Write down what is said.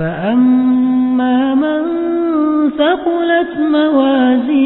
فأما من ثقلت موازينه